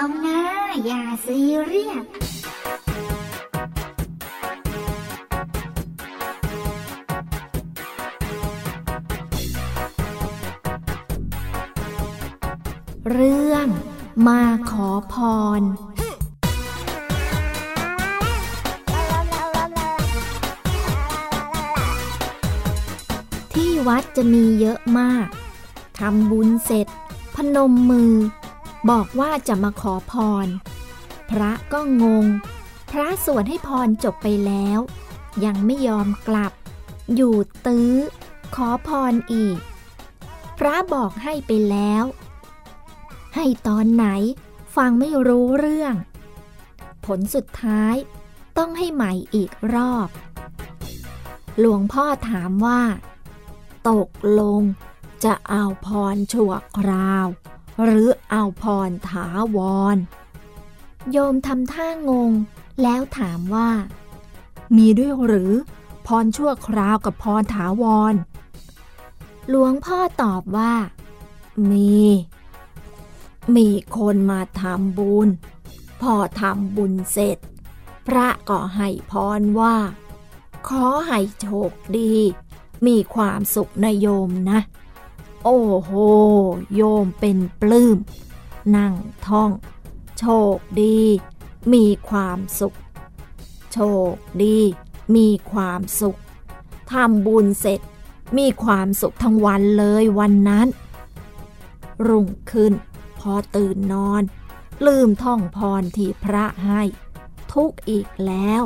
เอานะ อย่าซีเรียสเรื่องมาขอพร ที่วัดจะมีเยอะมาก ทำบุญเสร็จ พนมมือ บอกว่าจะมาขอพร พระก็งง พระสวดให้พรจบไปแล้ว ยังไม่ยอมกลับ อยู่ตื้อ ขอพรอีก พระบอกให้ไปแล้ว ให้ตอนไหนฟังไม่รู้เรื่อง ผลสุดท้ายต้องให้ใหม่อีกรอบ หลวงพ่อถามว่า ตกลงจะเอาพรชั่วคราว หรือเอาพรถาวร โยมทำท่างง แล้วถามว่า มีด้วยหรือ พรชั่วคราวกับพรถาวร หลวงพ่อตอบว่า มี มีคนมาทำบุญ พอทำบุญเสร็จ พระก็ให้พรว่า ขอให้โชคดี มีความสุขนโยมนะ โอ้โห โยมเป็นปลื้ม นั่งท่อง โชคดี มีความสุข โชคดี มีความสุขทำบุญเสร็จ มีความสุขทั้งวันเลยวันนั้น รุ่งขึ้น พอตื่นนอน ลืมท่องพรที่พระให้ ทุกอีกแล้ว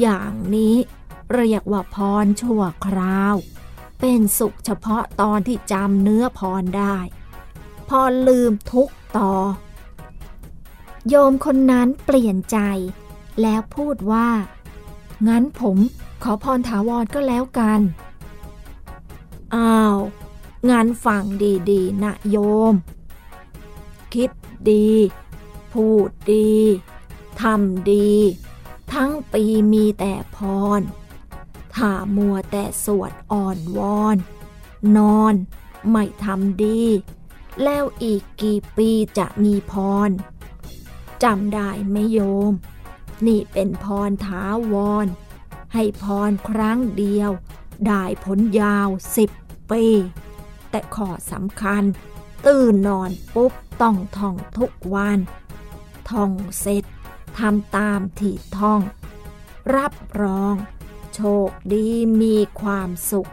อย่างนี้เรียกว่าพรชั่วคราว เป็นสุขเฉพาะตอนที่จำเนื้อพรได้พอลืมทุกต่อ โยมคนนั้นเปลี่ยนใจ แล้วพูดว่า งั้นผมขอพรถาวรก็แล้วกัน อ้าวงั้นฟังดีๆ นะโยม คิดดี พูดดี ทำดี ทั้งปีมีแต่พร ถ้ามัวแต่สวดอ่อนวอน นอน ไม่ทำดี แล้วอีกกี่ปีจะมีพรจำได้ไหมโยม นี่เป็นพรถาวร ให้พรครั้งเดียว ได้ผลยาวสิบปี แต่ข้อสำคัญ ตื่นนอนปุ๊บต้องท่องทุกวัน ท่องเสร็จทำตามที่ท่อง รับรอง โชคดีมีความสุข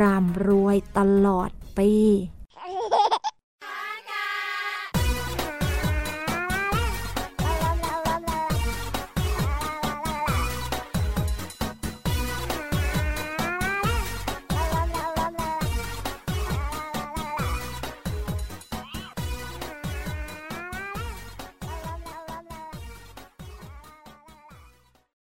ร่ำรวยตลอดปี